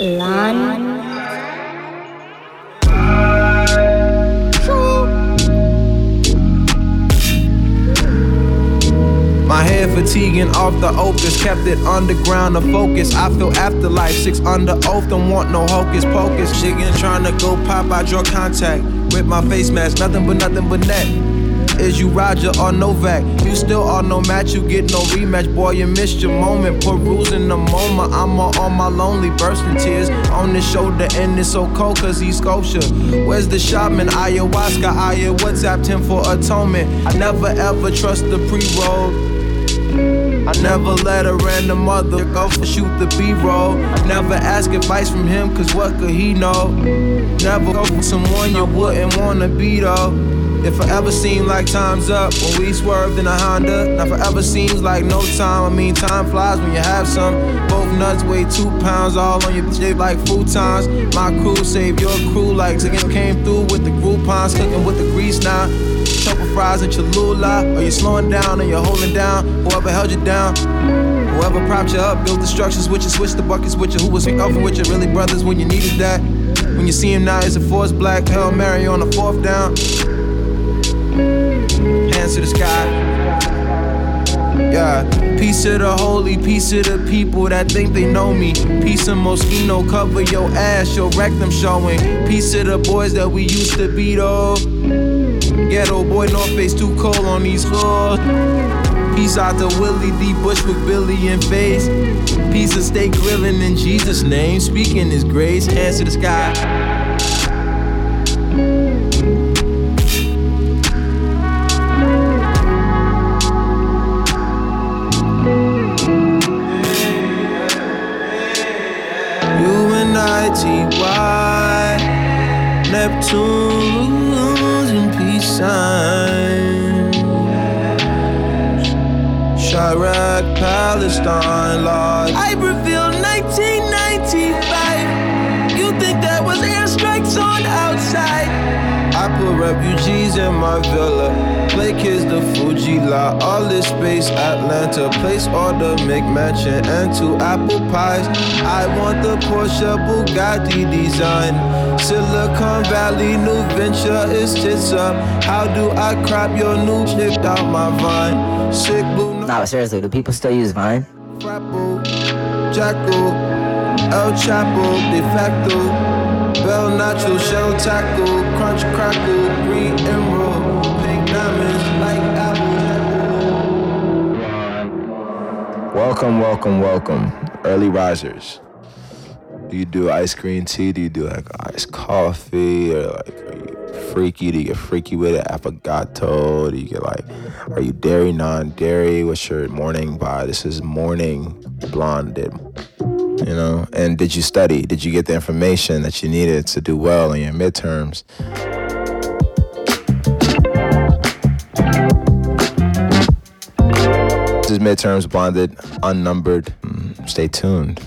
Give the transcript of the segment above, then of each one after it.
Lon. My head fatiguing off the opus, kept it underground to focus. I feel afterlife, six under oath, don't want no hocus pocus. Chicken trying to go pop, I draw contact with my face mask, nothing but nothing but net. Is you Roger or Novak? You still are no match, you get no rematch. Boy, you missed your moment. Put rules in the moment. I'm all on my lonely, bursting tears on his shoulder, and it's so cold cause he's sculpture. Where's the shopman? Ayahuasca, Aya, WhatsApped him for atonement. I never ever trust the pre roll. I never let a random mother go for shoot the B-roll. Never ask advice from him, cause what could he know? Never go for someone you wouldn't wanna be though. If forever seemed like time's up when we swerved in a Honda, now forever seems like no time. I mean, time flies when you have some. Both nuts weigh two pounds, all on your shaped like futons. My crew saved your crew like Ziggin came through with the Groupons, cooking with the grease now. Truffle fries and Cholula. Are you slowing down or you holding down? Whoever held you down. Whoever propped you up, built the structures with you, switched the buckets with you. Who was off with you? Really brothers when you needed that. When you see him now, it's a force black. Hail Mary on the fourth down. Hands to the sky. Yeah, piece of the holy, piece of the people that think they know me. Piece of Moschino, cover your ass, your rectum showing. Piece of the boys that we used to be though. Ghetto boy, North Face too cold on these hoods. Peace out to Willie D. Bush with Billy and Face. Piece of steak grilling in Jesus' name, speaking His grace. Hands to the sky. U-N-I-T-Y Neptune's and peace signs. Chirac, Palestine, Lord Iberville, 1995 put refugees in my villa. Play kids the Fuji La All this space, Atlanta. Place order, make mansion And two apple pies. I want the Porsche Bugatti design. Silicon Valley, new venture is tits up. How do I crop your new chipped out my vine? Sick blue but seriously, do people still use Vine? Jackal, El Chapo, de facto, Bell Nacho, Shell Tackle, Welcome, welcome, welcome. Early risers. Do you do ice cream tea? Do you do like iced coffee? Or like are you freaky? Do you get freaky with it? Affogato? Do you get like are you dairy, non-dairy? What's your morning vibe? This is morning blonded. You know, and did you study? Did you get the information that you needed to do well in your midterms? This is midterms bonded, unnumbered. Mm, Stay tuned.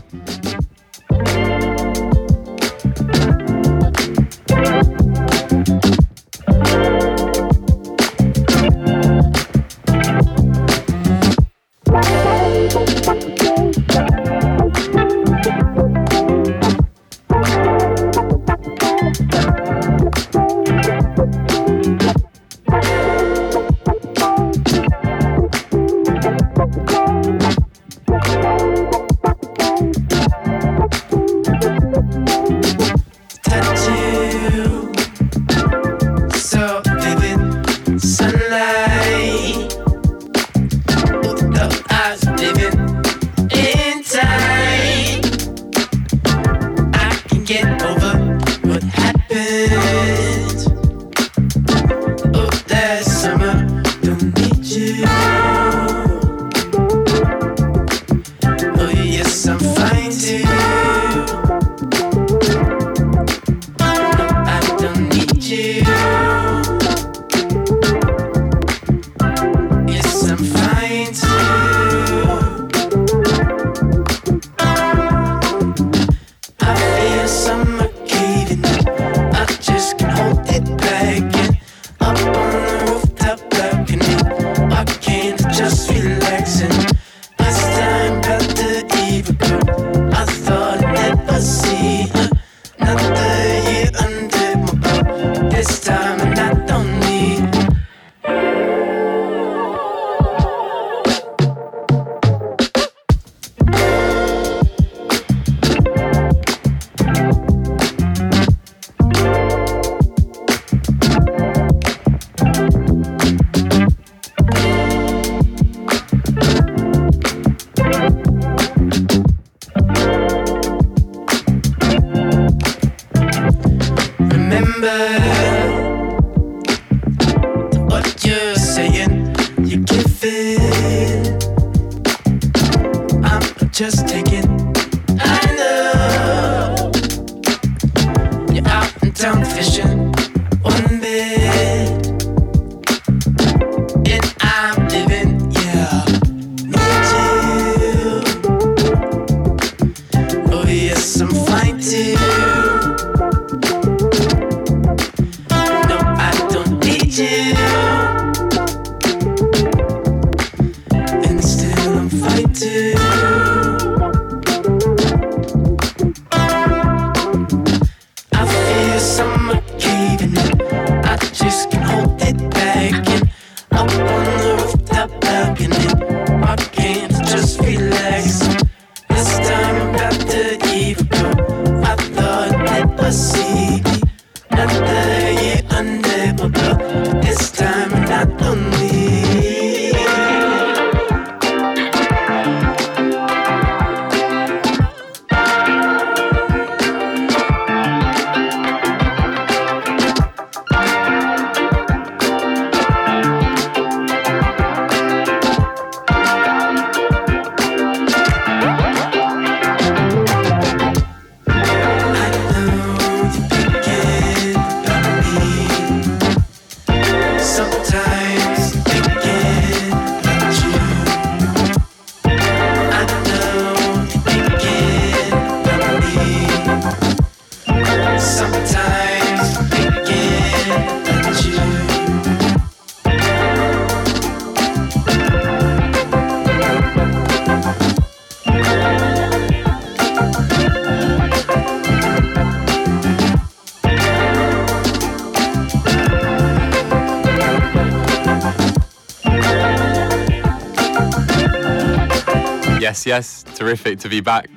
Terrific to be back.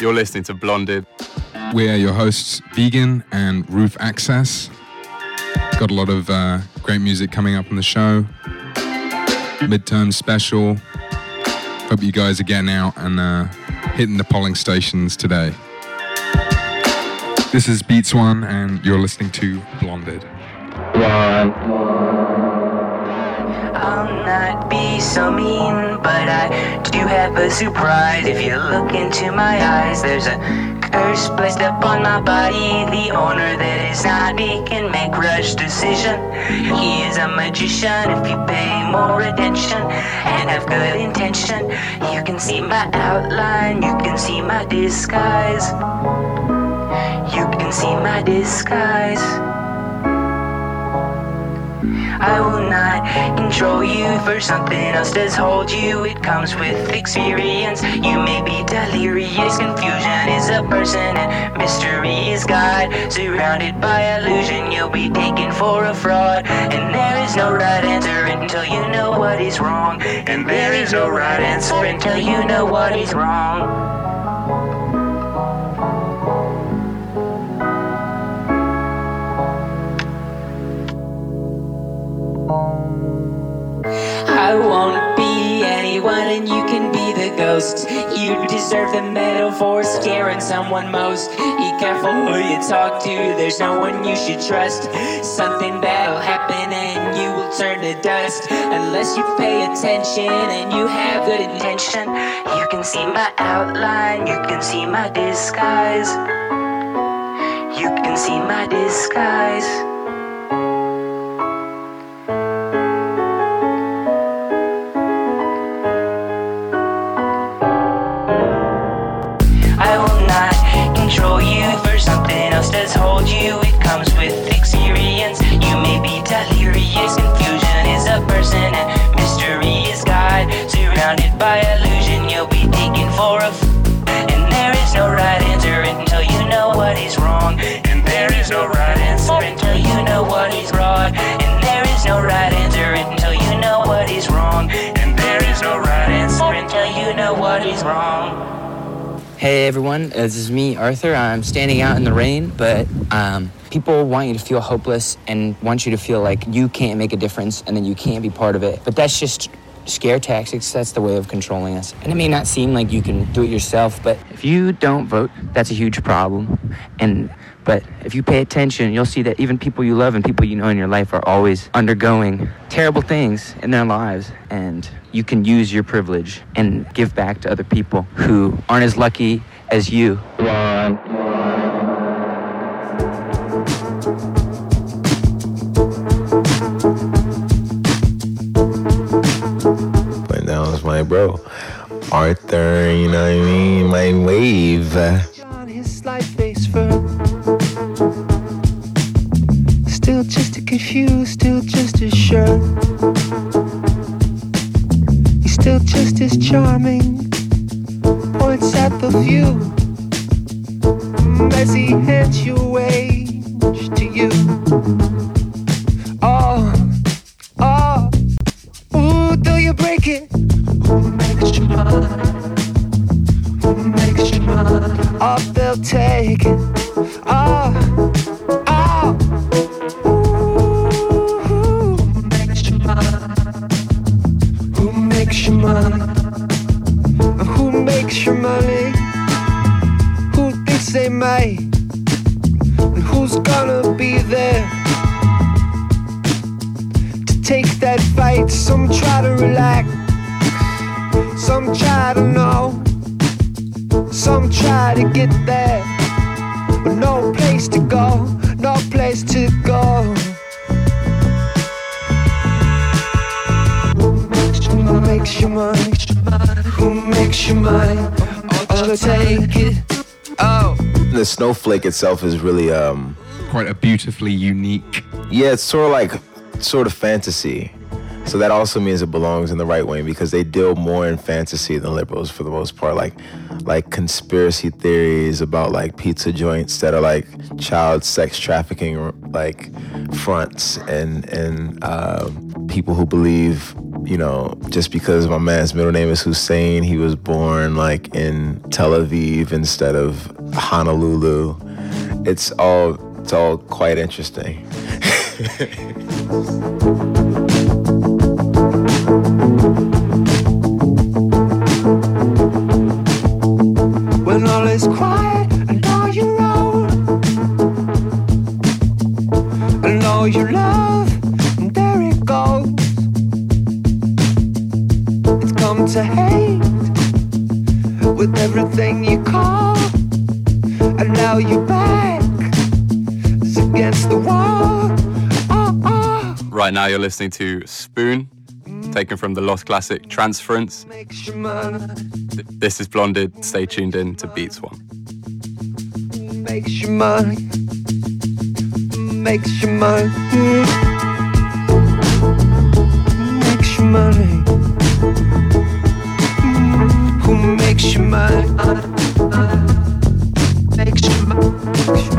You're listening to Blonded. We are your hosts, Vegan and Roof Access. Got a lot of uh, great music coming up on the show. Midterm special. Hope you guys are getting out and uh, hitting the polling stations today. This is Beats One, and you're listening to Blonded. I'll not be so mean, but I do have a surprise. If you look into my eyes, there's a curse placed upon my body. The owner that is not me can make rush decision. He is a magician. If you pay more attention and have good intention, you can see my outline. You can see my disguise. You can see my disguise. I will not control you for something else does hold you. It comes with experience. You may be delirious. Confusion is a person and mystery is God. Surrounded by illusion, you'll be taken for a fraud. And there is no right answer until you know what is wrong. And there is no right answer until you know what is wrong. Won't be anyone and you can be the ghost. You deserve the medal for scaring someone most. Be careful who you talk to, there's no one you should trust. Something bad'll happen and you will turn to dust. Unless you pay attention and you have good intention. You can see my outline, you can see my disguise. You can see my disguise. Is no right answer until you know what is. And there is no right answer until you know what is wrong. And there is no right answer until you know what is wrong. Hey everyone, this is me, Arthur. I'm standing out in the rain, but um, people want you to feel hopeless and want you to feel like you can't make a difference and then you can't be part of it. But that's just scare tactics. That's the way of controlling us. And it may not seem like you can do it yourself, but if you don't vote, that's a huge problem. And but if you pay attention, you'll see that even people you love and people you know in your life are always undergoing terrible things in their lives. And you can use your privilege and give back to other people who aren't as lucky as you. Down with my bro. Arthur, you know what I mean? My wave. Confused, still just as sure. He's still just as charming. Oh, Points at the view as he hands you wage to you. Oh, oh, ooh, do you break it? Who makes you mine? Who makes you mine? Oh, they'll take it. Oh, oh, you mine? Who makes your money? Who thinks they may? And who's gonna be there to take that fight? Some try to relax, some try to know, some try to get there, but no place to go, makes your money? Who makes your money? Oh, take it. Oh. The snowflake itself is really um Quite a beautifully unique. yeah, it's sort of like sort of fantasy. So that also means it belongs in the right wing because they deal more in fantasy than liberals for the most part. Like like conspiracy theories about like pizza joints that are like child sex trafficking like fronts and and uh, people who believe you know just because my man's middle name is Hussein he was born like in Tel Aviv instead of Honolulu. It's all it's all quite interesting. When all is quiet to hate With everything you call And now back against the wall oh, oh. Right now, you're listening to Spoon, taken from the Lost classic Transference. Makes your money Th- This is Blonded. Stay tuned in to Beats One. makes money, makes money, Make your mind. Make your mind.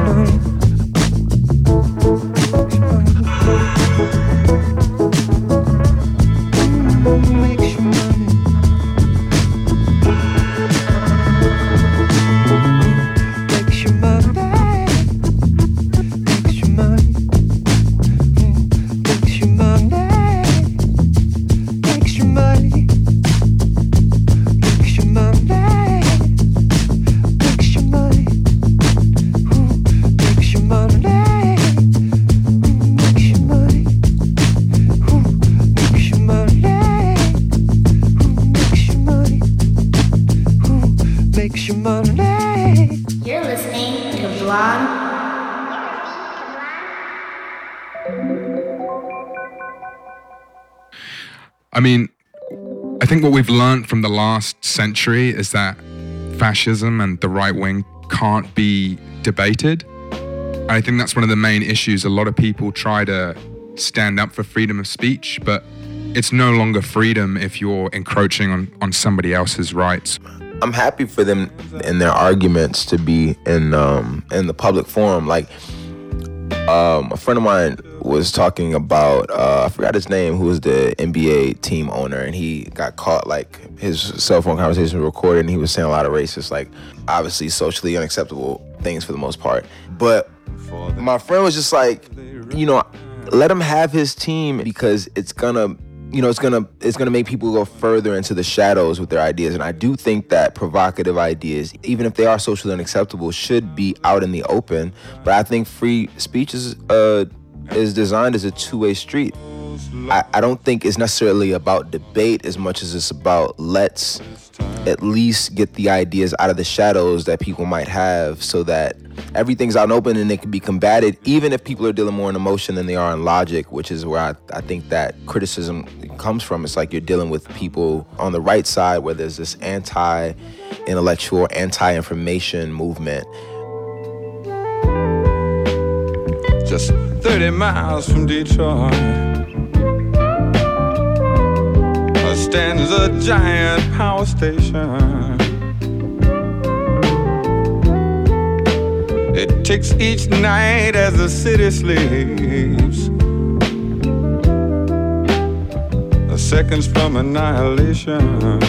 I mean, I think what we've learned from the last century is that fascism and the right wing can't be debated. I think that's one of the main issues. A lot of people try to stand up for freedom of speech, but it's no longer freedom if you're encroaching on, on somebody else's rights. I'm happy for them in their arguments to be in um, in the public forum. Like um, a friend of mine was talking about uh, I forgot his name, who was the NBA team owner, and he got caught like his cell phone conversation was recorded, and he was saying a lot of racist, like obviously socially unacceptable things for the most part. But my friend was just like, you know, let him have his team because it's gonna you know it's gonna it's gonna make people go further into the shadows with their ideas and i do think that provocative ideas even if they are socially unacceptable should be out in the open but i think free speech is uh is designed as a two-way street. I, I don't think it's necessarily about debate as much as it's about let's at least get the ideas out of the shadows that people might have so that everything's out and open and it can be combated even if people are dealing more in emotion than they are in logic which is where I, I think that criticism comes from. It's like you're dealing with people on the right side where there's this anti-intellectual anti-information movement just 30 miles from Detroit. Stands a giant power station. It ticks each night as the city sleeps. A seconds from annihilation.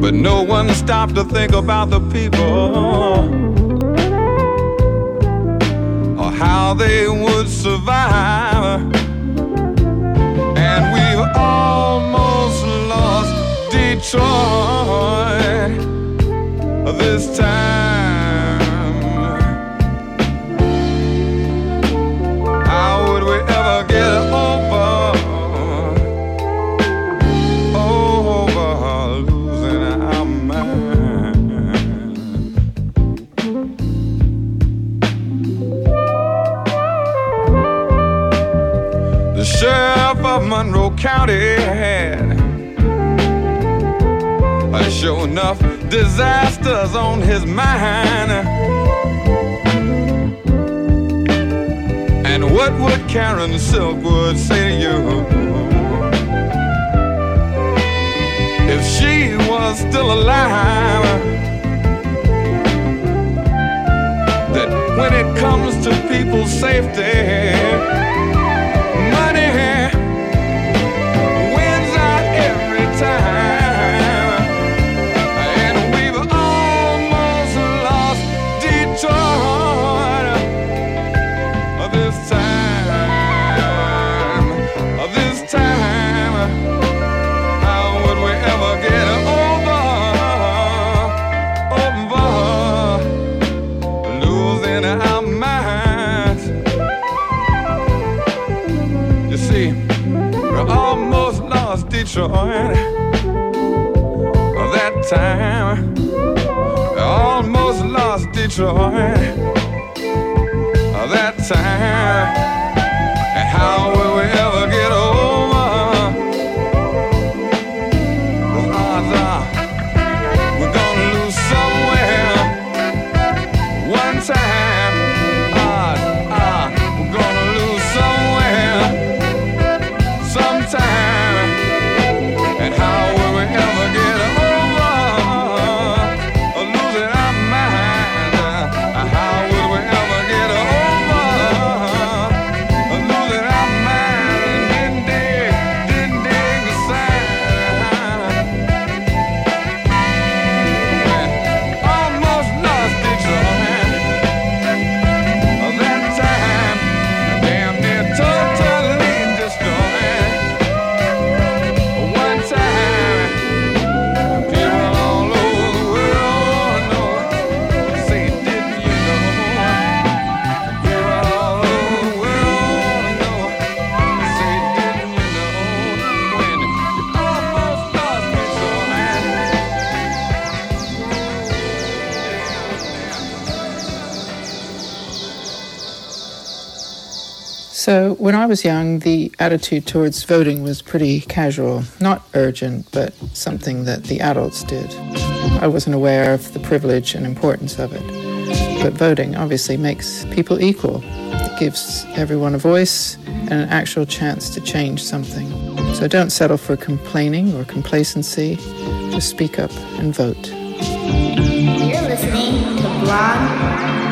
But no one stopped to think about the people how they would survive. And we've almost lost Detroit this time. County had sure enough disasters on his mind. And what would Karen Silkwood say to you if she was still alive? That when it comes to people's safety, losing our minds. You see, we almost lost Detroit that time. Almost lost Detroit that time. And how So, when I was young, the attitude towards voting was pretty casual, not urgent, but something that the adults did. I wasn't aware of the privilege and importance of it. But voting obviously makes people equal. It gives everyone a voice and an actual chance to change something. So, don't settle for complaining or complacency. Just speak up and vote. You're listening to Blonde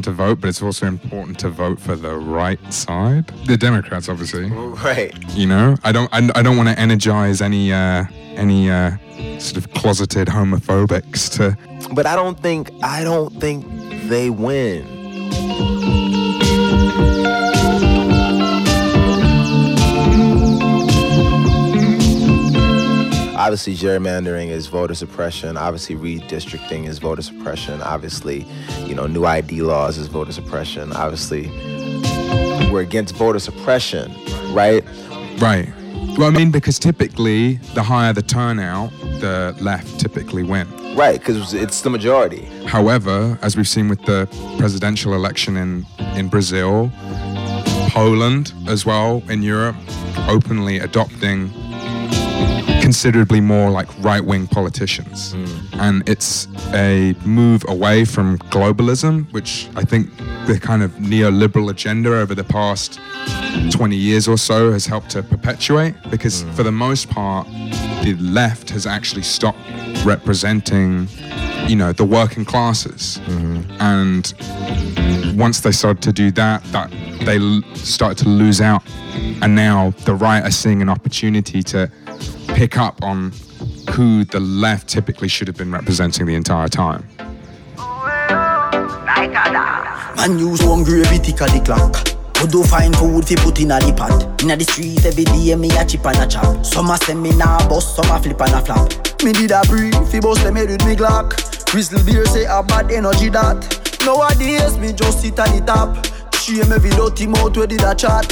important to vote, but it's also important to vote for the right side. The Democrats, obviously. Right. You know, I don't. I, I don't want to energize any uh, any uh, sort of closeted homophobics to. But I don't think I don't think they win. Obviously gerrymandering is voter suppression. Obviously redistricting is voter suppression. Obviously, you know, new ID laws is voter suppression. Obviously, we're against voter suppression, right? Right. Well, I mean, because typically, the higher the turnout, the left typically win. Right, because it's the majority. However, as we've seen with the presidential election in, in Brazil, Poland as well in Europe, openly adopting considerably more like right wing politicians. Mm. And it's a move away from globalism, which I think the kind of neoliberal agenda over the past 20 years or so has helped to perpetuate because mm. for the most part, the left has actually stopped representing, you know, the working classes. Mm-hmm. And once they started to do that, that they started to lose out. And now the right are seeing an opportunity to pick up on who the left typically should have been representing the entire time. Man use clock. Do find food fi put in a the pot. The street every day me a chip and a chop. Some a send me bust, some a flip and a flap. Me did a breathe, fi bust them head with me Glock. Crystal beer say a bad energy that. Nowadays me just sit at the top. Shame every dirty mouth did a chat.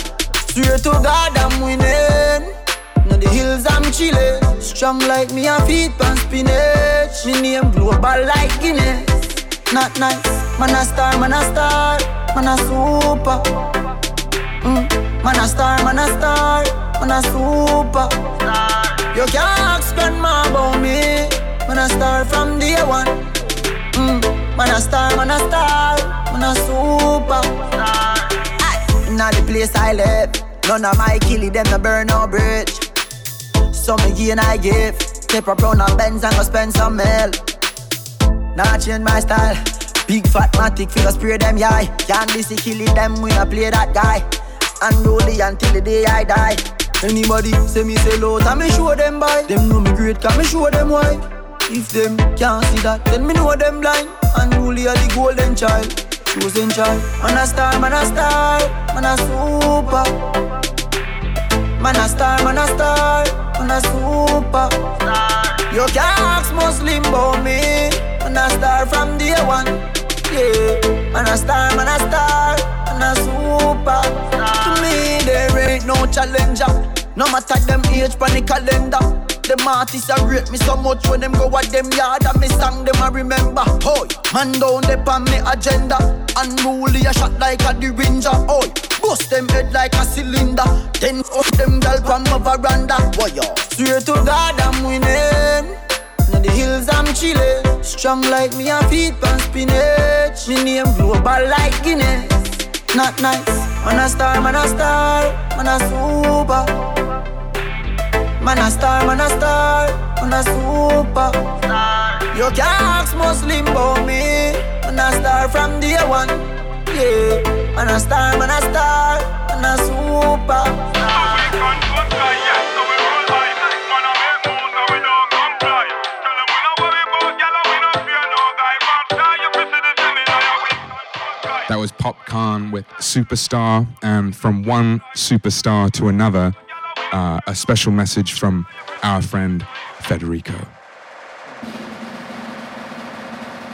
Swear to God I'm winning. Now the hills I'm chillin'. Strong like me and feet pan spinach. Me name global like Guinness. Not nice, man a star, man a star, man a super. Mm. Man a star, man a star, man a super. You can't spend more about me. Man a star from day one. Mm. Man a star, man a star, man a super. Aye. Inna the place I live, none of my killie them no burn no bridge. Some again I give, take a brown and Benz and go spend some mil. Nah change my style. Big fat matic figure spray them yai. Can't be sick killing them when I play that guy. And Unruly until the day I die. Anybody say me say low, and me show them by. Them know me great, can me show them why. If them can't see that, then me know them blind. Unruly are the golden child, chosen child. Man a star, man a star, man a super. Man a star, man a star, man a super. You can't ask Muslim about me. Man a star from day one. Yeah, man a star, man a star, man a super. To me there ain't no challenger. No matter them age the calendar. Them artists a rate me so much when them go at them yard and me song them a remember. Hoy, man down there on me agenda. Unruly a shot like a ranger. Hoy, bust them head like a cylinder. Then up them gal from my veranda. Boy, yo, swear to God I'm winning. Now the hills I'm chillin'. Strong like me and feet pan spinach. Me name global like Guinness. Not nice. Man a star, man a star, man a super. Man a star, man a star, man a super. You can't ask Muslim about me. Man a star from day one. Yeah, man a star, man a star, man a super. That was Popcaan with Superstar, and from one superstar to another, uh, a special message from our friend Federico.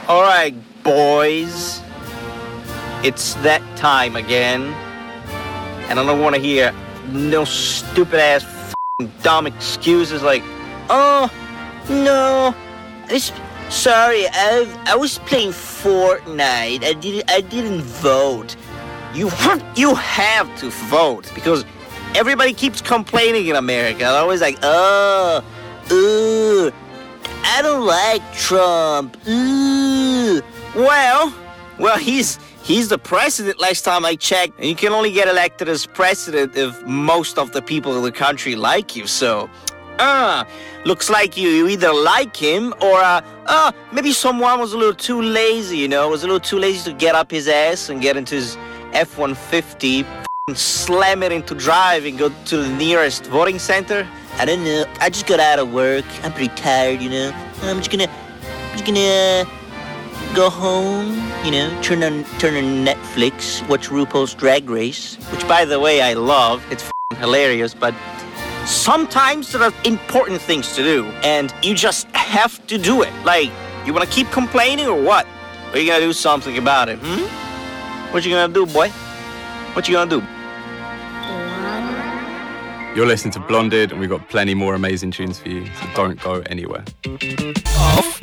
All right, boys. It's that time again. And I don't want to hear no stupid ass dumb excuses like, oh, no, it's sorry, I I was playing Fortnite. I didn't I didn't vote. You you have to vote because everybody keeps complaining in America. They're always like, oh, ooh, I don't like Trump. Ooh. Well, well, he's he's the president last time I checked, and you can only get elected as president if most of the people in the country like you. So, ah, looks like you, you either like him or uh, uh, maybe someone was a little too lazy. You know, was a little too lazy to get up his ass and get into his F-150, f***ing slam it into drive and go to the nearest voting center. I don't know. I just got out of work. I'm pretty tired, you know. I'm just gonna, I'm just gonna go home, you know, turn on turn on Netflix, watch RuPaul's Drag Race, which by the way I love. It's hilarious, but Sometimes there are important things to do, and you just have to do it. Like, you wanna keep complaining or what? Or you gotta do something about it, hmm? What you gonna do, boy? What you gonna do? You're listening to Blonded, and we've got plenty more amazing tunes for you, so don't go anywhere. off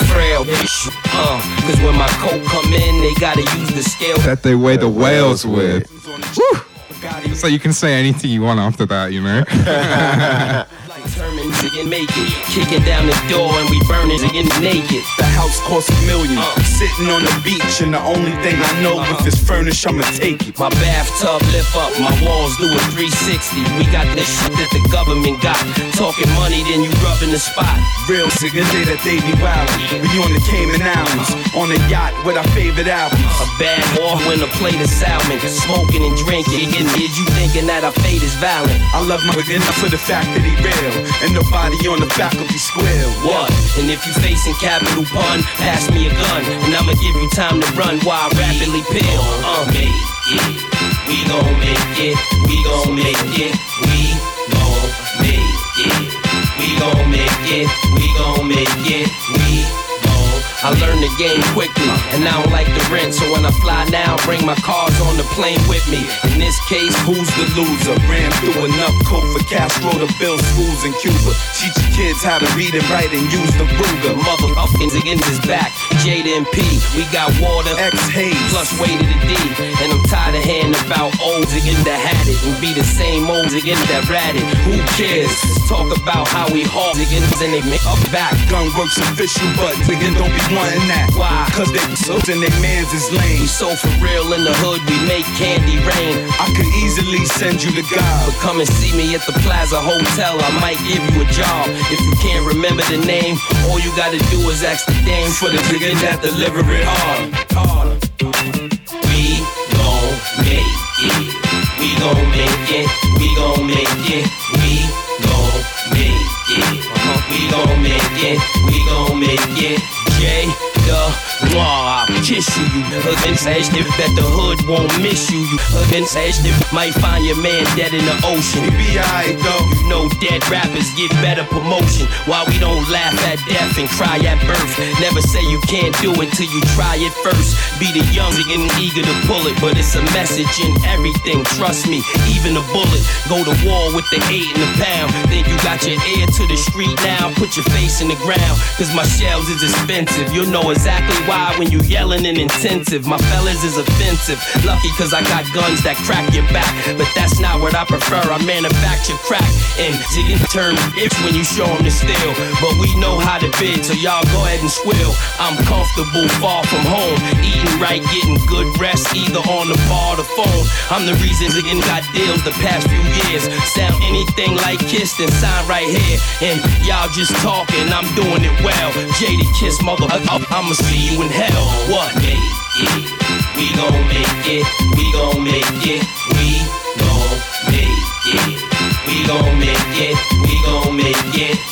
the frail. Uh, cause when my coat come in, they gotta use the scale. That they weigh the whales with. Woo! It's like you can say anything you want after that, you know? Get make it. Kicking down the door and we burning get naked. The house costs a million. Uh. Sitting on the beach, and the only thing I know uh-huh. if it's furnished, I'ma take it. My bathtub lift up, my walls do a 360. We got this shit that the government got. Talking money, then you rubbing the spot. Real nigga day that they be wild. We on the Cayman Islands, on a yacht with our favorite albums. A bad boy when a plate of salmon, smoking and drinking. Is you thinking that our fate is violent? I love my nigga enough for the fact that he real, and nobody on the faculty square. What? And if you facing capital pun, pass me a gun, and I'ma give you time to run while I rapidly peel. Uh, make it. We gon' make it. We gon' make it. We gon' make it. We gon' make it. We gon' make it. We gon' I learned the game quickly, and I don't like the rent. So when I fly now, bring my cars on the plane with me. In this case, Who's the loser? Ran through enough coke for Castro to build schools in Cuba. Teach your kids how to read and write and use the Ruger. motherfuckers against his back. Jada and P, we got water. X Hayes. Plus way to the D. And I'm tired of hearing about olds again that had it. And be the same olds again that ratted. Who cares? Talk about how we haul again and they make up back. Gun works official, but nigga don't be wanting that. Why? Cause they so and they mans is lame. We so for real in the hood, we make candy rain. I could easily send you to God. But come and see me at the Plaza Hotel. I might give you a job. If you can't remember the name, all you gotta do is ask the dame for the nigga that deliver it hard. We gon' make it. We gon' make it. We gon' make it. We gon' make it. We gon' make it. J the law, I kiss you. You if that the hood won't miss you. You say if might find your man dead in the ocean. We be alright though. You know dead rappers get better promotion. Why we don't laugh at death and cry at birth. Never say you can't do it till you try it first. Be the young and eager to pull it, but it's a message in everything. Trust me, even a bullet. Go to war with the eight and the pound. Think you got your ear to the street now? Put your face in the ground, cause my shells is expensive. You'll know exactly why when you yelling and intensive. My fellas is offensive. Lucky cause I got guns that crack your back. But that's not what I prefer. I manufacture crack and zigging turn if when you show them the steel. But we know how to bid, so y'all go ahead and squeal. I'm comfortable, far from home. Eating right, getting good rest, either on the bar or the phone. I'm the reason zigging got deals the past few years. Sound anything like Kiss, then sign right here. And y'all just talking, I'm doing it well. Jaded Kiss, mother, oh, I'ma see you in hell. What? Make it. We gon' make it. We gon' make it. We gon' make it. We gon' make it. We gon' make it.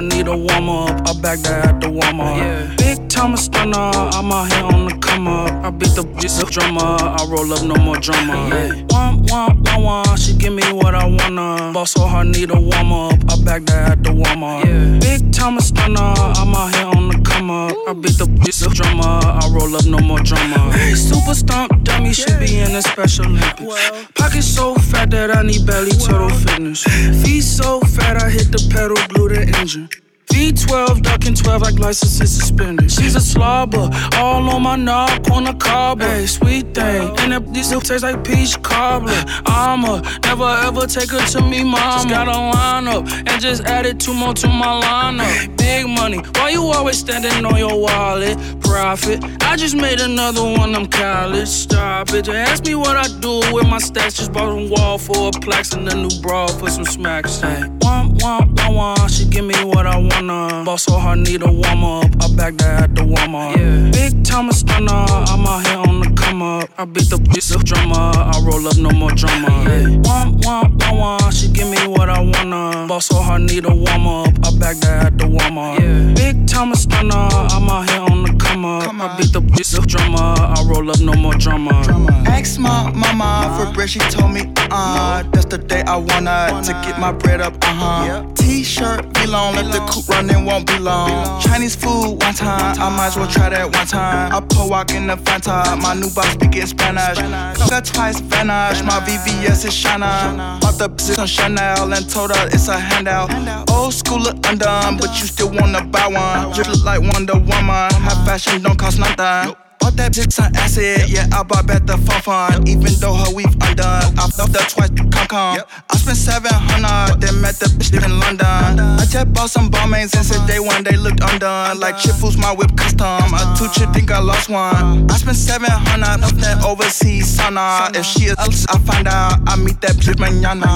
Wanna. Ball so hard, need a warm up. I back that at the warm up. Big time stunner. I'm out here on the come up. I beat the bitch up drummer. I roll up no more drama. Hey, womp, womp, womp, womp. She give me what I wanna. Ball so hard, need a warm up. I back that at the warm up. Big time stunner. I'm out here on the come. I beat the bitch up drummer. I roll up no more drama. Super stomp dummy should be in a special Olympics. Pocket so fat that I need belly turtle fitness. Feet so fat I hit the pedal, glue the engine. V12, ducking 12 like licenses suspended. She's a slobber, all on my knob, corner cobbler. Hey, sweet thing, and that this still tastes like peach cobbler. I'ma never ever take her to me, mama. Just got a lineup and just added two more to my lineup. Big money. Why you always standing on your wallet? Profit. I just made another one, I'm college. Stop it. Ask me what I do with my stats. Just bought a wall for a plaques and a new bra for some smacks. Hey, one, one, one, one. She give me what I Boss so hard, need a warm up. I back that at the warm up. Yeah. Big time stunner. I'm out here on the come up. I beat the bitch the drummer. I roll up, no more drama. Yeah. One, one, one, one. She give me what I wanna. Boss so hard, need a warm up. I back that at the warm up. Yeah. Big time stunner. I'm out here come up. I beat the bitch drummer. I roll up, no more drama. Ask my mama for bread, she told me, uh, that's the day I wanna to get my bread up, uh huh. T shirt, be long, let the coupe run, it won't be long. Chinese food one time, I might as well try that one time. I pull walk in the Fanta, my new boss speaking Spanish. Got twice vanish, my VVS is Shana. Bought the bitch on Chanel and told her it's a handout. Old school look undone, but you still wanna buy one. Just look like Wonder Woman, high fashion don't cost nothing. Bought that bitch on acid, yeah, I bought back the fun fun. Even though her weave undone, I felt the twice come come. I spent 700, then met the bitch in London. I just bought some Balmains and said day one they looked undone. Like chip who's my whip custom. A two chip think I lost one. I spent 700 up that overseas sauna. If she is, I find out, I meet that bitch manana.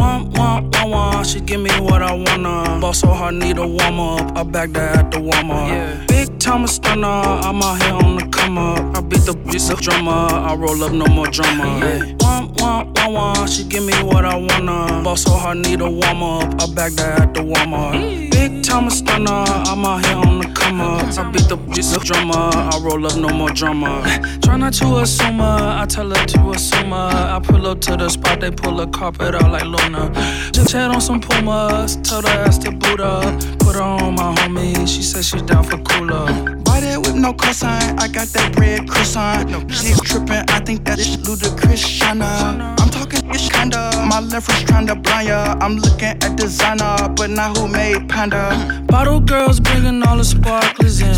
One, one, one, one. She give me what I wanna. Boss so hard, need a warm up. I back that at the warm up. Big time stunner. I'm out here on the come up. I beat the bitch the drummer. I roll up, no more drama. Yeah. One, one, one, one. She give me what I wanna. Boss so hard, need a warm up. I back that at the warm up. Big time stunner. I'm out here on the come up. I beat the bitch the drummer. I roll up, no more drama. Try not to assume her. I tell her to assume her. I pull up to the spot, they pull a carpet out like Luna. Just chat on some Pumas. tell her ass to boot up. Put her on my homie. She said she down for cooler. With no cosign, I got that bread croissant. She's trippin', I think that shit ludicrous, Shana. I'm talking ish kinda. My left wrist to blind ya. I'm looking at designer, but not who made Panda. Bottle girls bringing all the sparklers in.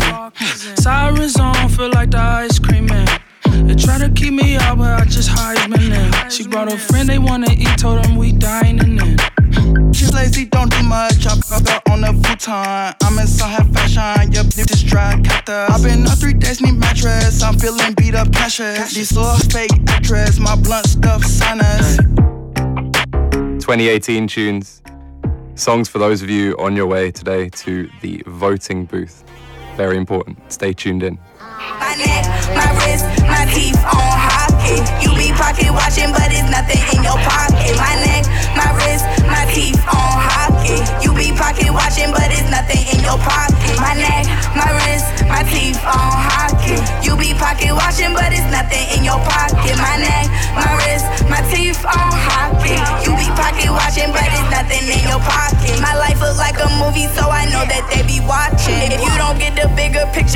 Sirens on, feel like the ice cream man. They try to keep me out, but I just Heisman in. She brought a friend, they wanna eat, told them we dining in. She's lazy, don't do much. I fuck her on a futon. I'm in some high fashion. Yup, this is dry cactus. I've been up three days, need mattress. I'm feeling beat up, cashes. These all fake actress. My blunt stuff, sinus. 2018 tunes. Songs for those of you on your way today to the voting booth. Very important. Stay tuned in. My neck, my wrist, my teeth on hockey. You be pocket watching, but it's nothing in your pocket. My neck, my wrist, my teeth on hockey. You be pocket watching, but it's nothing in your pocket. My neck, my wrist, my teeth on hockey. You be pocket watching, but it's nothing in your pocket. My neck, my wrist, my teeth on hockey. You be pocket watching, but it's nothing in your pocket. My life look like a movie, so I know that they be watching. If you don't get the bigger picture,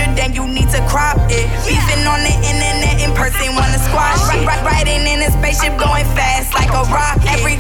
Beefing on the internet in person, wanna squash it. Ri- Riding in a spaceship, going fast like a rocket. Every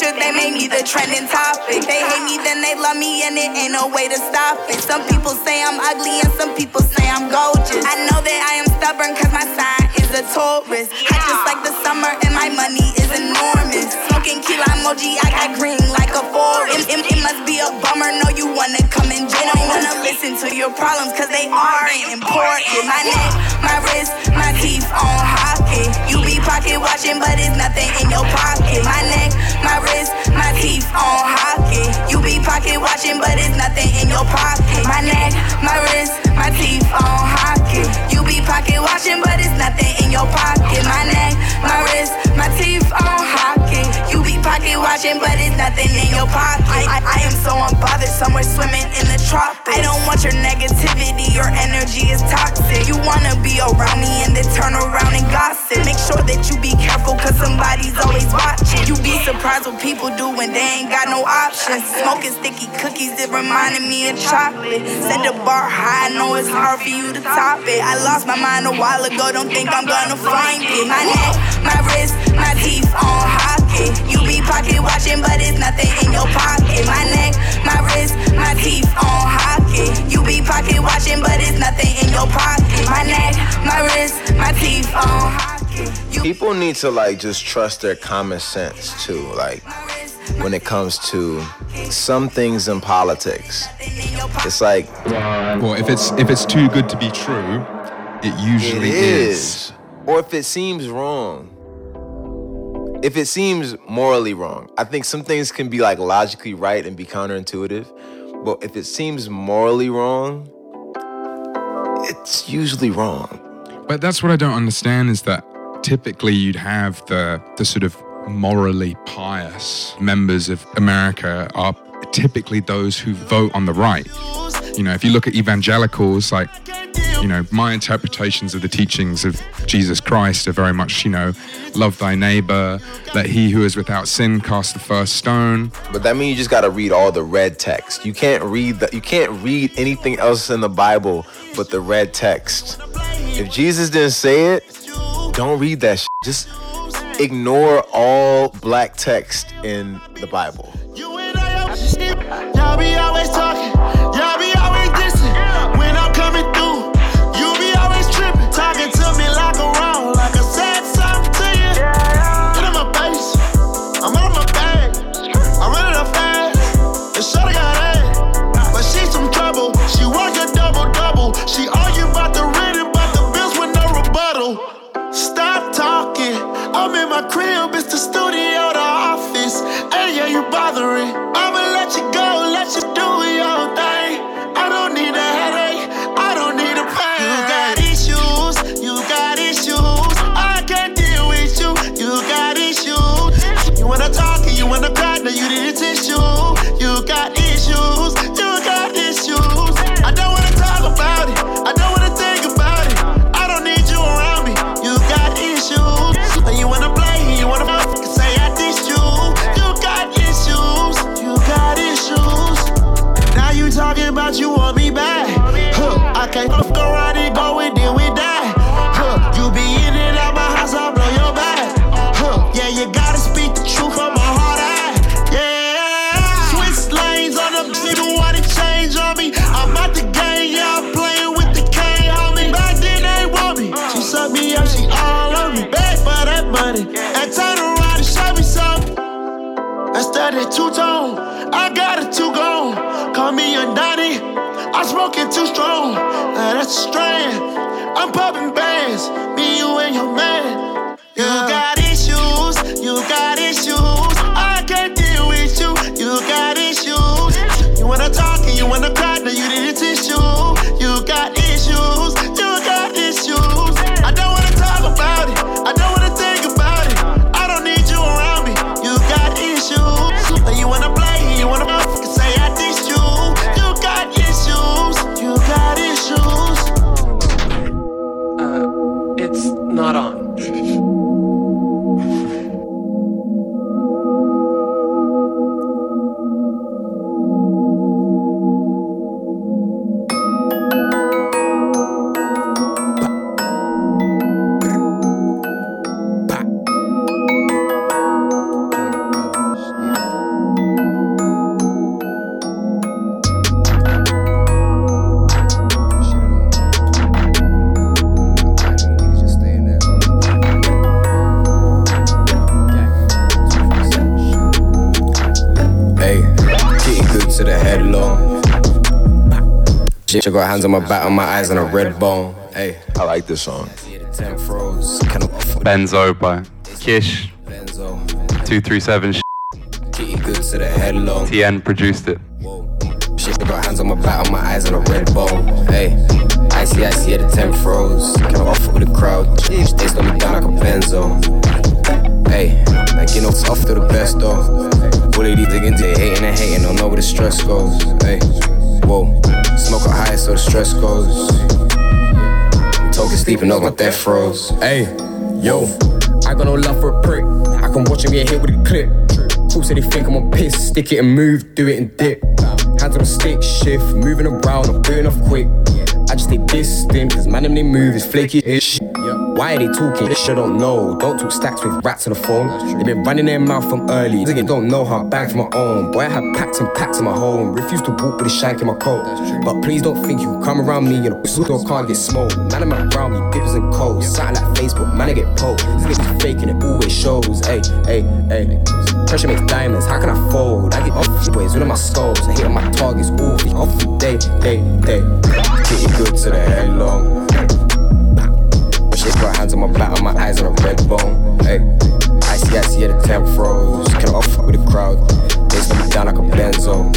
they make me the trending topic. They hate me, then they love me, and it ain't no way to stop it. Some people say I'm ugly, and some people say I'm gorgeous. I know that I am stubborn, cause my sign is a Taurus. I just like the summer, and my money is enormous. Smoking kilo emoji, I got green like a forest. It, it- it must be a bummer, no, you wanna come and join. Don't wanna listen to your problems, cause they aren't important. My neck, my wrist, my teeth on hockey. You be pocket watching, but it's nothing in your pocket. My neck, my wrist, my teeth on hockey. You be pocket watching, but it's nothing in your pocket. My neck, my wrist, my teeth on hockey. You be pocket watching, but it's nothing in your pocket. My neck, my wrist, my teeth on hockey. Pocket watching, but it's nothing in your pocket. I, I, I am so unbothered, somewhere swimming in the tropics. I don't want your negativity, your energy is toxic. You wanna be around me and then turn around and gossip. Make sure that you be careful, cause somebody's always watching. You be surprised what people do when they ain't got no options. Smoking sticky cookies, it reminded me of chocolate. Set the bar high, I know it's hard for you to top it. I lost my mind a while ago, don't think I'm gonna find it. My neck, my wrist, my teeth on hockey. You be pocket watching, but it's nothing in your pocket. My neck, my wrist, my teeth on hockey. You be pocket watching, but it's nothing in your pocket. My neck, my wrist, my teeth on hockey. People need to like just trust their common sense too. Like when it comes to some things in politics. It's like, well, if it's if it's too good to be true, it usually it is. is. Or if it seems wrong. If it seems morally wrong. I think some things can be like logically right and be counterintuitive. But if it seems morally wrong, it's usually wrong. But that's what I don't understand is that typically you'd have the the sort of morally pious members of America are typically those who vote on the right. You know, if you look at evangelicals, like, you know, my interpretations of the teachings of Jesus Christ are very much, you know, love thy neighbor, let he who is without sin cast the first stone. But that means you just gotta read all the red text. You can't read the, you can't read anything else in the Bible but the red text. If Jesus didn't say it, don't read that shit. Just ignore all black text in the Bible. Strand. I'm popping bands. Me, you, and your man. You got issues. Got hands on my back, on my eyes, and a red bone. Hey, I like this song. Benzo by Kish. 237 sh- Getting good to the headlong. TN produced it. Shit, I got hands on my back, on my eyes, and a red bone. Hey, I see, I see at the 10 froze. Can I off with the crowd? They slow me down like a benzo. Hey, like you know, it's off to the best though. All of these niggas, they hating and hating, don't know where the stress goes. Hey, whoa, smoke a high so the stress goes. Talking sleeping over my death froze. Hey, yo, I got no love for a prick. I can watch him get hit with a clip. Cool say they think I'm a piss. Stick it and move, do it and dip. Hands on the stick, shift, moving around, I'm booting off quick. I just stay distant, cause man, them they move is flaky ish. Why are they talking? This shit don't know. Don't talk stacks with rats on the phone. They been running their mouth from early. Nigga don't know how I bang for my own. Boy, I have packs and packs in my home. Refuse to walk with a shank in my coat. But please don't think you come around me and a pseudo can't get smoked. Man, I'm around me, dippers and codes. Something like Facebook, man, I get posed. Niggas be faking it, always shows. Hey, hey, hey. Pressure makes diamonds, how can I fold? I get off the ways, with my skulls. I hit on my targets, all off the day, day, day. It good to the headlong. Shit got hands on my back, on my eyes on a red bone. Hey, I see, I see the temp froze. Can I off with the crowd? They slow me down like a benzo.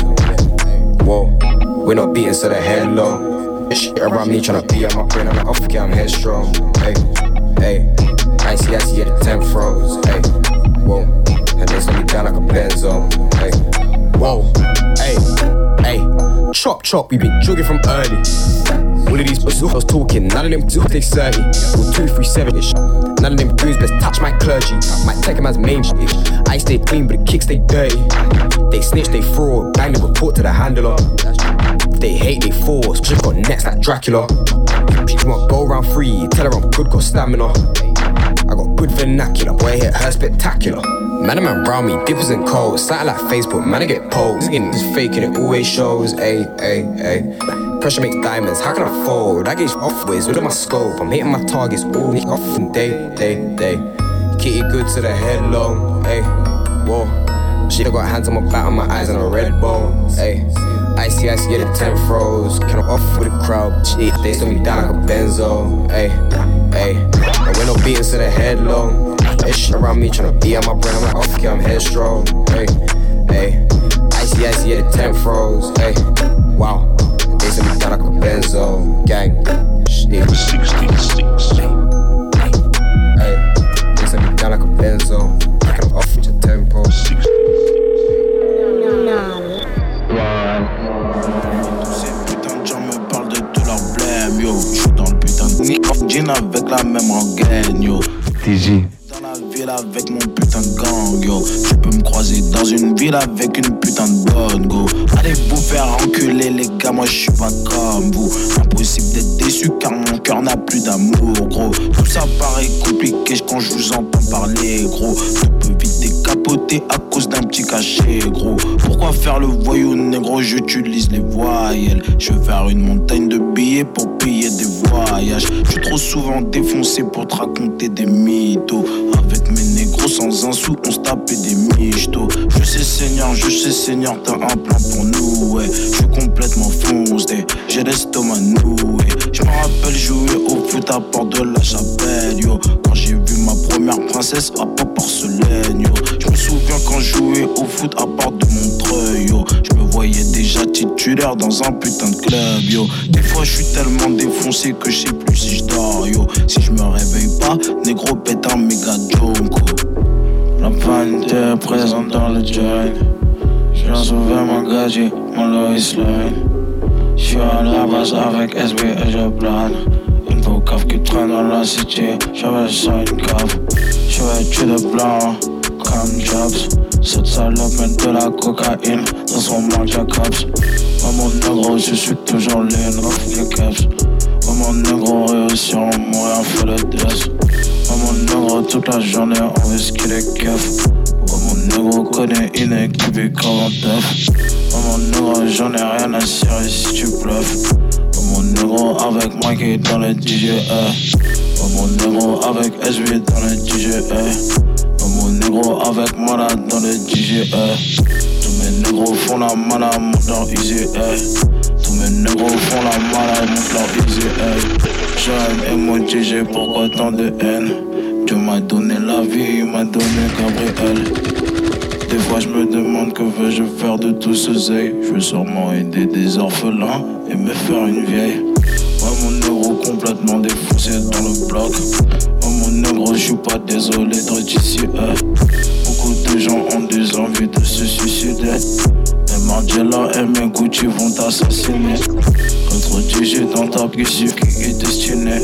Whoa, we're not beating, so the head low. Shit around me tryna be on my brain, I'm like, oh, off, I'm headstrong. Hey, hey, I see, I see the temp froze. Hey, whoa, and they slow me down like a benzo. Hey, whoa, hey, hey, chop chop, we been jogging from early. All of these bazookas talking, none of them do they 30 or 237 ish. None of them goons best touch my clergy. Might take him as main shit. I stay clean, but the kicks stay dirty. They snitch, they fraud, bang the report to the handler. They hate, they force, just got nets like Dracula. She want go round free, tell her I'm good, got stamina. I got good vernacular, boy, hit her spectacular. Man, a man round me, dippers and cold. Like Facebook, man, I get posed. fake and it, always shows. Ayy, ayy, ayy. Pressure makes diamonds, how can I fold? I get off ways, at my scope. I'm hitting my targets all off from day, day, day. Kitty good to the head long, ayy. Whoa. She got hands on my back, on my eyes, and a red bone, ayy. Icy, icy, yeah, the tent froze. Kind of off with the crowd. Shit, they slow me down like a benzo. Ayy, ayy. I we're no beating to the head low. That shit around me tryna be on my brain. I'm like, off, I'm headstrong. Ayy, ayy. Icy, icy, yeah, the tent froze. Ayy, wow. They slow me down like a benzo. Gang. Shit. 66. Ayy, they slow me down like a benzo. Kind of off with your tempo. Avec la même rengaine, yo. TG. Dans la ville avec mon putain de gang, yo. Tu peux me croiser dans une ville avec une putain de bonne, go. Allez vous faire enculer, les gars, moi j'suis pas comme vous. Impossible d'être déçu car mon cœur n'a plus d'amour, gros. Tout ça paraît compliqué quand je vous entends parler, gros. Tout peut vite décapoter à cause d'un petit cachet, gros. Pourquoi faire le voyou, négro? J'utilise les voyelles. Je veux faire une montagne de billets pour payer des voyages. Je suis trop souvent défoncé pour te raconter des mythos. Avec mes négros sans un sou, on se tapait des michtos. Je sais, Seigneur, je sais, Seigneur, t'as un plan pour nous, ouais. Je suis complètement foncé, j'ai l'estomac noué. Je me rappelle jouer au foot à Port de la Chapelle, yo. Quand j'ai vu ma première princesse à pas porcelaine, yo. Je souviens quand je jouais au foot à Port de Montreuil, yo. Je me voyais déjà titulaire dans un putain de club, yo. Des fois, je suis tellement défoncé que je sais plus si je dors, yo. Si je me réveille pas, négro pète un méga jonko. La est présente dans le joint. Je viens sauver mon gadget, mon Lois Lane. Je suis à la base avec SB et je plane. Une beau cave qui traîne dans la cité, j'avais ça une cave. Je vais tuer de blanc comme Jobs. Cette salope met de la cocaïne dans son manche à caps. Oh mon négro, je suis toujours lean, off les caps. Oh mon négro, réussi en moyen, fait le. Oh mon négro, toute la journée, on risque les keufs. Oh mon négro, connaît une équipe teuf. Oh mon négro, j'en ai rien à cirer si tu bluffes. Oh mon négro, avec Mikey dans le DJ. eh. Oh mon négro, avec SB dans le DJ. Eh. Oh mon négro, avec Malade dans le DJ. eh. Tous mes négros font la malade, monte leur eh. Tous mes négros font la malade, monte leur eh. J'aime et mon DJ, pourquoi tant de haine? Dieu m'a donné la vie, il m'a donné Gabriel. Des fois je me demande que veux-je faire de tous ces ailes Je veux sûrement aider des orphelins et me faire une vieille Oh mon négro complètement défoncé dans le bloc Je suis pas désolé d'être ici eh. Beaucoup de gens ont des envies de se suicider Mes Margiela et mes Gucci vont t'assassiner Contre DJ dans ta piscine qui est destiné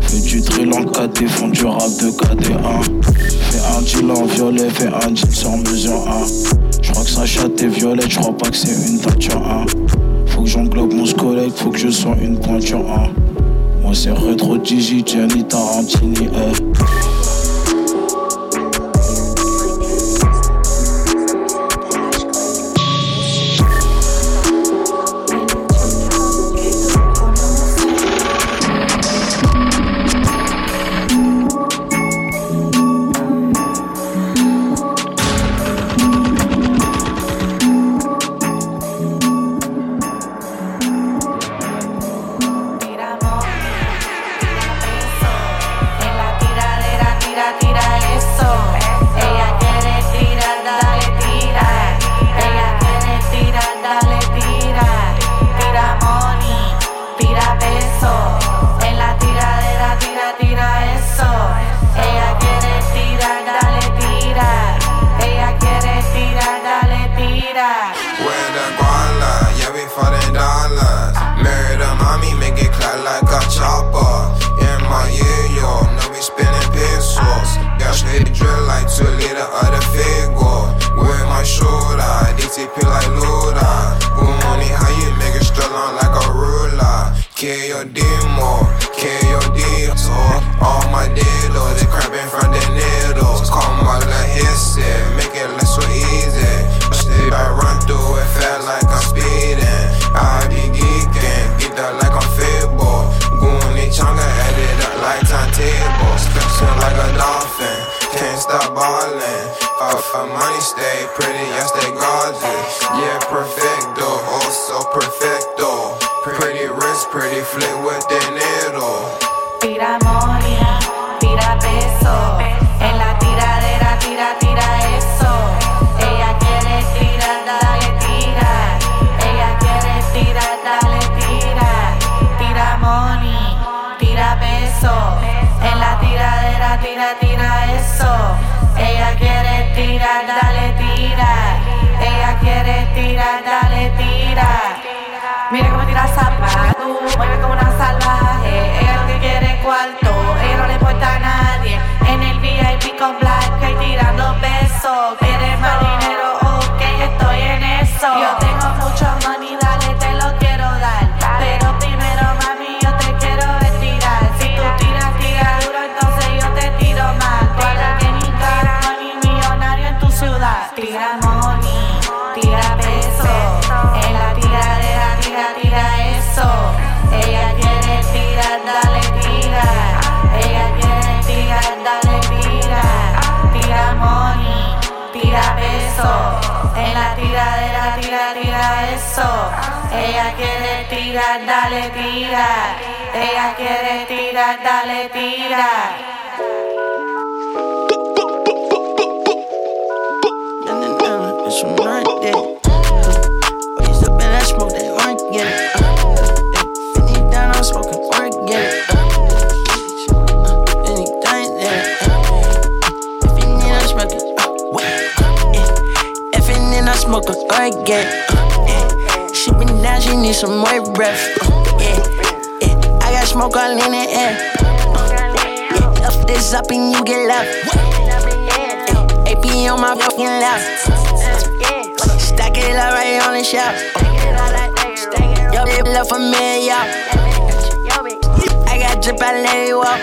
Fais du drill en KD, font du rap de KD1 Fais un deal en violet, fais un deal sur mesure 1 Je crois que sa chatte est violette, je crois pas que c'est une voiture 1 Faut que j'englobe mon squelette, faut que je sois une pointure. Hein. Moi c'est rétro digi, Gianni Tarantini. Eh. KOD more, KOD so all my dedos, they cramping from the needles. Call my little hissy, make it look so easy. But still I run through it fast like I'm speeding. I be geeking, get that like I'm fable. Goonie chunga, add it up like turntable. Splashing like a dolphin, can't stop ballin'. Uh, uh, money stay pretty, I stay gorgeous. Yeah, perfecto, oh so perfecto. Pretty flick with. Tira money, tira peso. En la tiradera, tira, tira eso. Ella quiere tirar, dale, tira. Ella quiere tirar, dale, tira. Tira money, tira peso. En la tiradera, tira, tira eso. Ella quiere tirar, dale, tira. Ella quiere tirar, dale, tira. Zapato, mueve como una salvaje. Ella lo que quiere cuarto, ella no le importa a nadie. En el VIP con Black y tirando besos. ¿Quieres más dinero? Ok, estoy en eso. Yo tengo mucho Quiere tirar, dale, tira. Ella quiere tirar, dale, tira. You smoke? Uh, if you need, I'm smoking organic. Uh, yeah. She been down, she need some more breath. Uh, yeah, yeah. I got smoke all in the air. Uh, yeah. Up this up and you get left. AP on my fucking left. Stack it up right on the shelf. Yo, baby, love for me, yo. I got drip, I let it walk.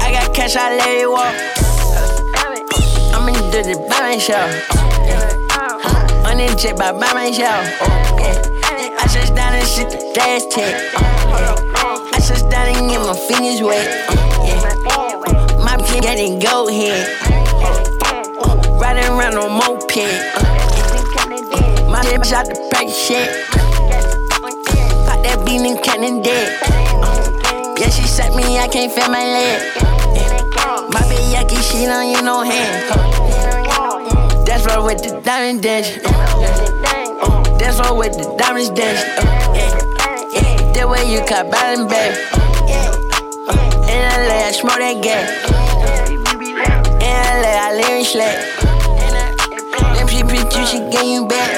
I got cash, I let it walk. I'm in the dirty by myself. The jet by by myself. Oh, I just down and shit the dash oh, tech. I just down and get my fingers wet. Oh, my pin getting go head. Riding around on moped. My lips out the pack shit. Pop that bean and cannon dead. Yeah, she set me, I can't feel my leg. My big yucky, she don't use no hand. Why with the diamond dash. That's why with the diamonds dash. That way you cut bottom back. In LA, I smoke that gas. In LA, I live in slack. Them she bitch you, she gave you back.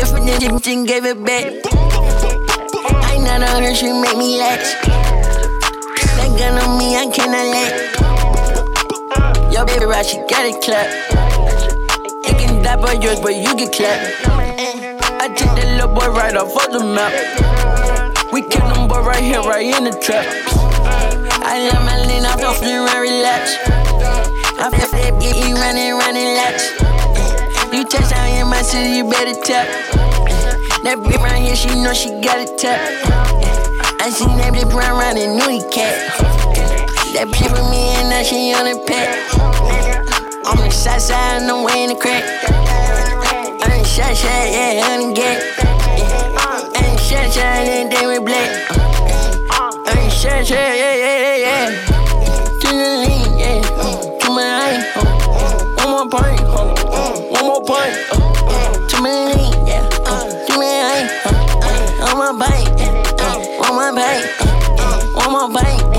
If a nigga didn't gave it back. I ain't none on her, she make me lax. That gun on me, I cannot let. Yo, baby, right, she got it clap. You can die by yours, but you get clapped. I take that little boy right off of the map. We kill them boy right here, right in the trap. I let my lean off, off and relax. I feel that get you running, running latch. You touch down in my city, you better tap. That bitch right here, she know she got it tap. I seen that bitch run around and knew he cat. That bitch with me and now she on the pet. On the side side, no way in the crack. I ain't shot shot, yeah, honey get. I ain't shot shot, yeah, they with black. I ain't shot shot, yeah, yeah, yeah, yeah. To the lean, yeah. To my eye, one more point, one more point. To my lean, yeah. To my eye, one more bite, one more bite, one more bite,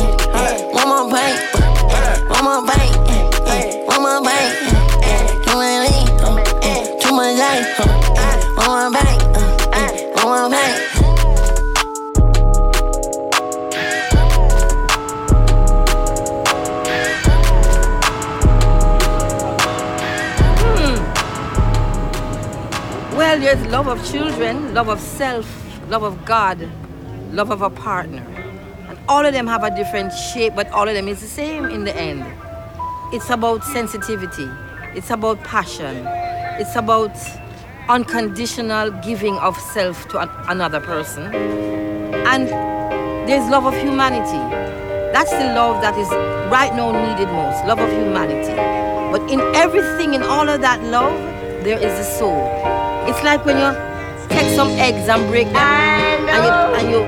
There's love of children, love of self, love of God, love of a partner. And all of them have a different shape, but all of them is the same in the end. It's about sensitivity, it's about passion, it's about unconditional giving of self to an- another person. And there's love of humanity. That's the love that is right now needed most love of humanity. But in everything, in all of that love, there is a soul. It's like when you take some eggs and break them, and you, and you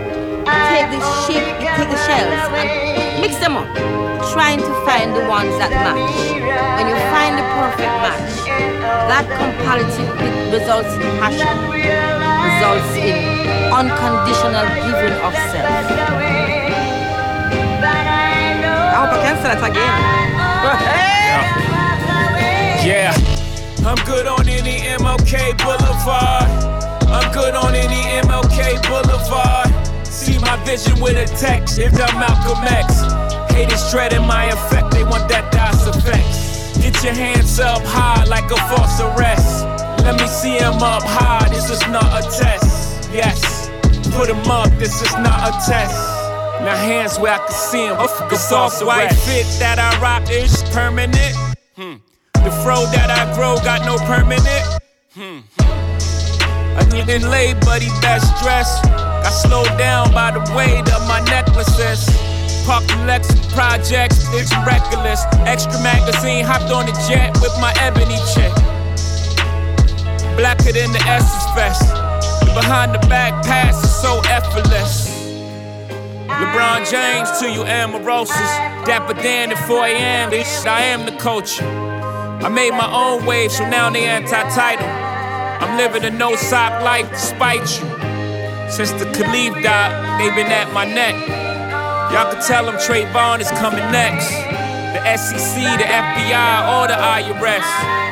take the shape, you take the shells and mix them up, trying to find the ones that match. When you find the perfect match, that comparative results in passion, results in unconditional giving of self. I hope I can say that again. Yeah, I'm good on any MLK Boulevard. I'm good on any MLK Boulevard. See my vision with a text, if I'm Malcolm X. Haters dreading my effect, they want that DOS effect. Get your hands up high like a false arrest. Let me see him up high, this is not a test. Yes, put him up, this is not a test. Now hands where I can see him, the false white fit that I rock is permanent. Hmm. The fro that I grow got no permanent. Hmm. I didn't lay, he best dressed. Got slowed down by the weight of my necklaces. The Lexus projects, it's reckless. Extra magazine, hopped on the jet with my ebony chick. Blacker than the Essence Fest. Behind the back pass is so effortless. LeBron James to you Omarosas. Dapper Dan at 4 a.m. I am the culture. I made my own wave, so now they anti-title. I'm living a no sock life despite you. Since the Kalief died, they been at my neck. Y'all can tell them Trayvon is coming next. The SEC, the FBI, all the IRS.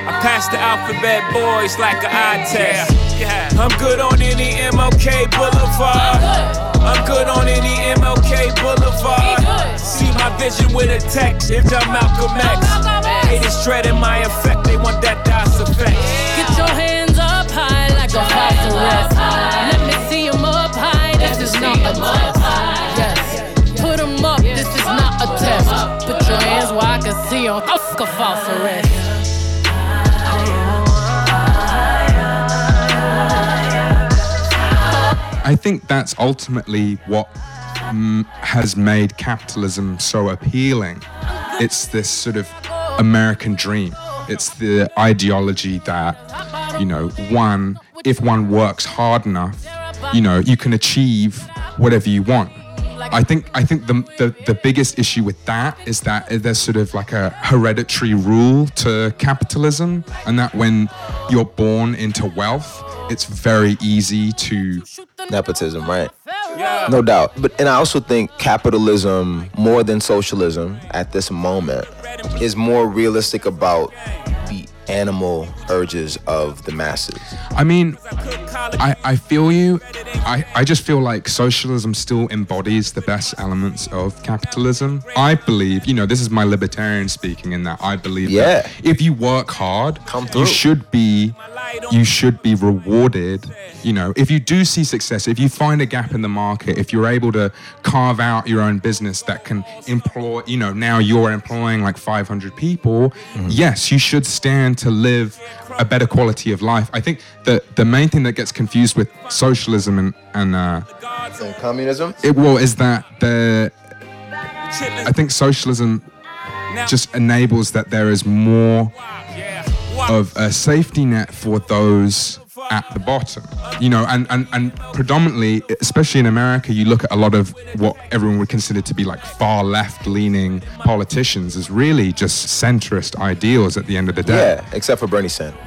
I pass the alphabet boys like an eye test. I'm good on any MLK Boulevard. I'm good on any MLK Boulevard. See my vision with a text, if I'm Malcolm X. Haters dreading my effect, they want that DOS effect. Get your hands up high like a house arrest. Let me see 'em up high, this is not a test. Yes, put 'em up, this is not a test. Put your hands where I can see 'em. Fuck a false arrest. I think that's ultimately what mm, has made capitalism so appealing. It's this sort of American dream. It's the ideology that, you know, one, if one works hard enough, you know, you can achieve whatever you want. I think I think the, the the biggest issue with that is that there's sort of like a hereditary rule to capitalism, and that when you're born into wealth, it's very easy to nepotism, right? No doubt. But and I also think capitalism more than socialism at this moment is more realistic about the animal urges of the masses. I mean, I, I feel you. I, I just feel like socialism still embodies the best elements of capitalism. I believe, you know, this is my libertarian speaking in that I believe Yeah. that if you work hard, you should be you should be rewarded. You know, if you do see success, if you find a gap in the market, if you're able to carve out your own business that can employ, you know, now you're employing like 500 people, mm-hmm. yes, you should stand to live a better quality of life. I think that the main thing that gets confused with socialism and, and uh, communism, it well is that the I think socialism just enables that there is more of a safety net for those at the bottom. You know, and, and, and predominantly, especially in America, you look at a lot of what everyone would consider to be like far left leaning politicians as really just centrist ideals at the end of the day. Yeah, except for Bernie Sanders.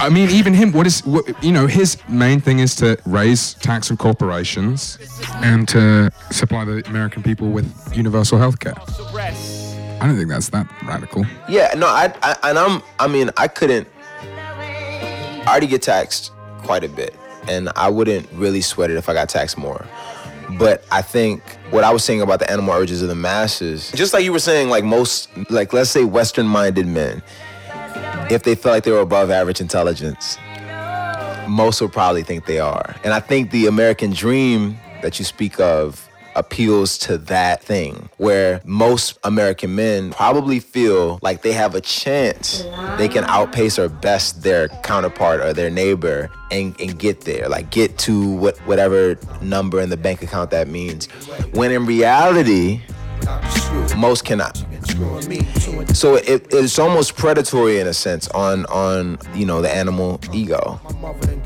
I mean, even him, what is, what, you know, his main thing is to raise tax on corporations and to supply the American people with universal health care. I don't think that's that radical. Yeah, no, I, I and I'm I mean, I couldn't I already get taxed quite a bit. And I wouldn't really sweat it if I got taxed more. But I think what I was saying about the animal urges of the masses, just like you were saying, like most like let's say Western minded men, if they feel like they were above average intelligence, most will probably think they are. And I think the American dream that you speak of appeals to that thing where most American men probably feel like they have a chance. They can outpace or best their counterpart or their neighbor and, and get there like get to what whatever number in the bank account that means. When in reality most cannot so it, it's almost predatory in a sense on on you know the animal ego in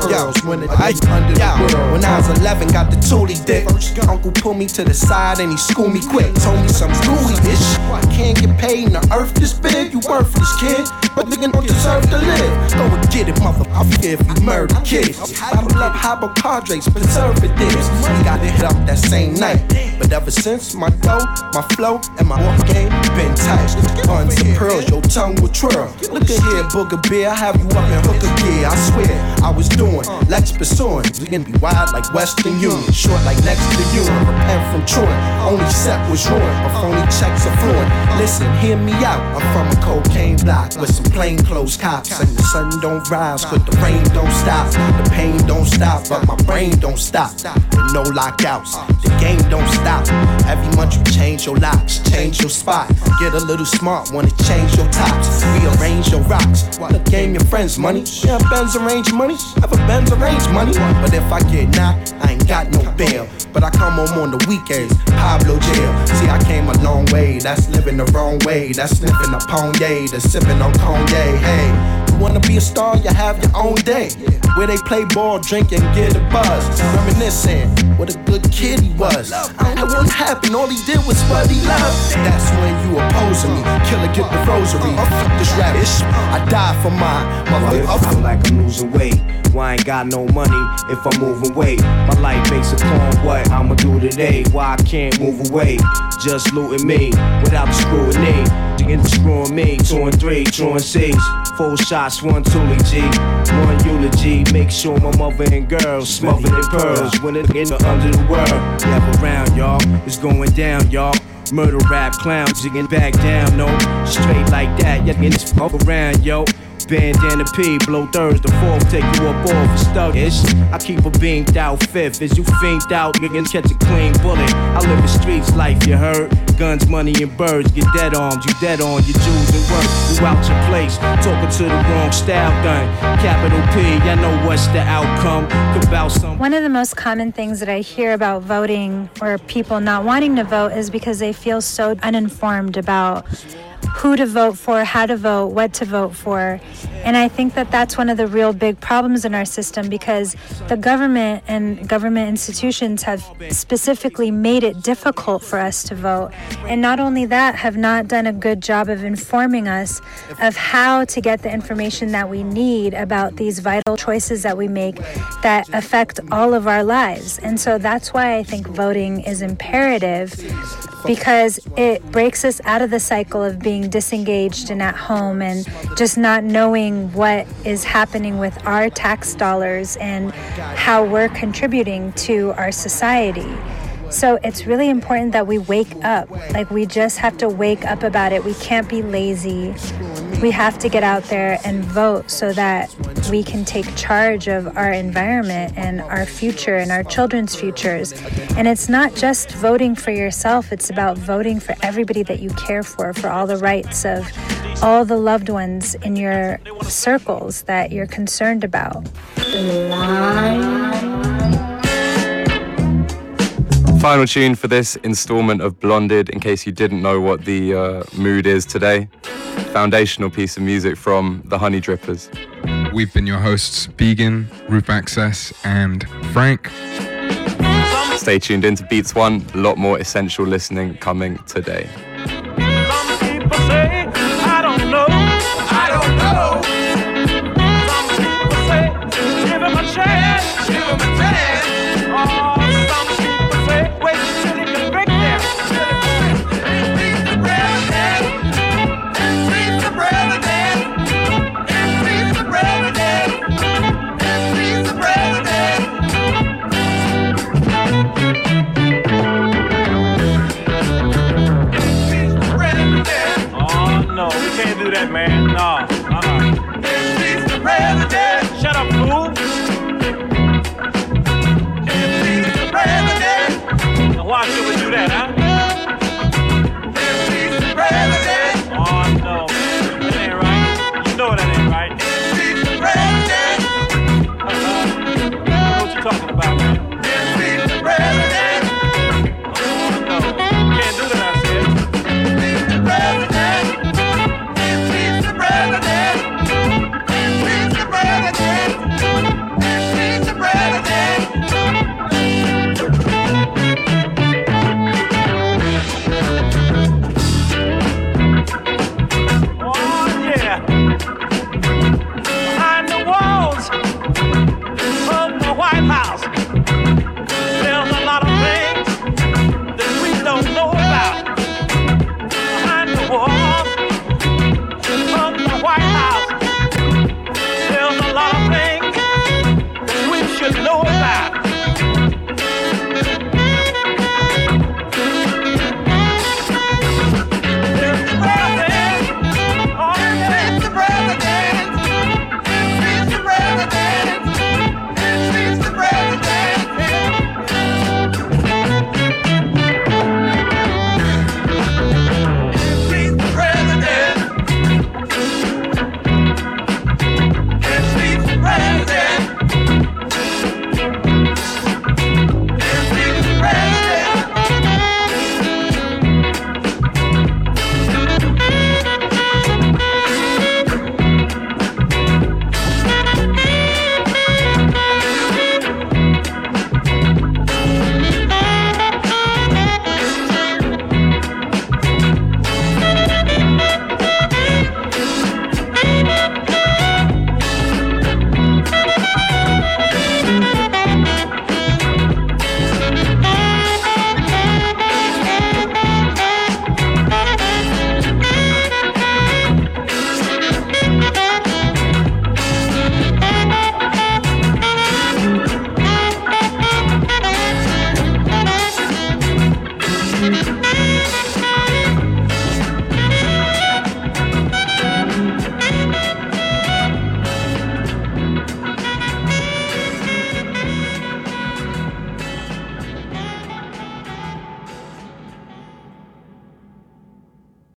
pearls when the world. When I was 11, got the toolie dick. Uncle pulled me to the side and he schooled me quick. Told me some screwy ish. I can't get paid in the earth this big. You worthless kid, but nigga don't deserve to live. Go and get it, motherfucker, if you murder kids. Bottle up hypochondriacs, preservatives. Got it hit up that same night. But ever since, my dough, my flow, and my walk game been tight. Buns and pearls, your tongue will twirl. Look at here, booger beer, I have you up in hooker gear. I swear, I was doing Lex pursuing. We can be wild like Western Union, short like next to you. Repent from truant. Only set was ruined, but phony checks are fluent. Listen, hear me out. I'm from a cocaine block with some plainclothes cops. And the sun don't rise, but the rain don't stop. The pain don't stop, but my brain don't stop. And no lockouts, the game don't stop. Every month you change your locks, change your spot. Get a little smart, wanna change your tops, rearrange your rocks. Look, game your friends money. Yeah, Benz arrange money. Have a Benz arrange money. But if I get knocked, I ain't got no bail. But I come home on the weekends, Pablo jail. See, I came a long way. That's living the wrong way. That's sniffing a Ponye, that's sipping on Cognac. Hey. Wanna be a star, you have your own day. Where they play ball, drink, and get a buzz. Reminiscing what a good kid he was. I don't know what happened, all he did was what he loved. That's when you opposing me. Killer, get the rosary. Fuck this rap. I die for mine. If I feel like I'm losing weight, why I ain't got no money if I'm moving weight? My life based upon what I'ma do today. Why I can't move away, just looting me without the scrutiny. You screwing me, two and three, two and six. Four shots, one G, one eulogy. Make sure my mother and girls smothered in pearls when it in the under the world. Never around, y'all. It's going down, y'all. Murder rap clowns, you get back down, no. Straight like that, yeah, get this fuck around, yo. Bandana P, blow thirds, the fourth, take you up off for stuggish. I keep a beamed out fifth, as you fiend out, can catch a clean bullet. I live the streets life, you heard? Guns, money, and birds, get dead armed, you dead on your jewels and work. You out your place, talking to the wrong style gun. Capital P, I know what's the outcome. About some. One of the most common things that I hear about voting or people not wanting to vote is because they feel so uninformed about who to vote for, how to vote, what to vote for. And I think that that's one of the real big problems in our system because the government and government institutions have specifically made it difficult for us to vote. And not only that, have not done a good job of informing us of how to get the information that we need about these vital choices that we make that affect all of our lives. And so that's why I think voting is imperative because it breaks us out of the cycle of being disengaged and at home and just not knowing what is happening with our tax dollars and how we're contributing to our society. So it's really important that we wake up. Like, we just have to wake up about it. We can't be lazy. We have to get out there and vote so that we can take charge of our environment and our future and our children's futures. And it's not just voting for yourself, it's about voting for everybody that you care for, for all the rights of all the loved ones in your circles that you're concerned about. Final tune for this installment of Blonded, in case you didn't know what the uh, mood is today. Foundational piece of music from the Honey Drippers. We've been your hosts, Vegyn, Roof Access, and Frank. Stay tuned into Beats One. A lot more essential listening coming today. that, man. No. Uh-uh. This is the president. Shut up, fool. This is the president. Now why should we do that, huh?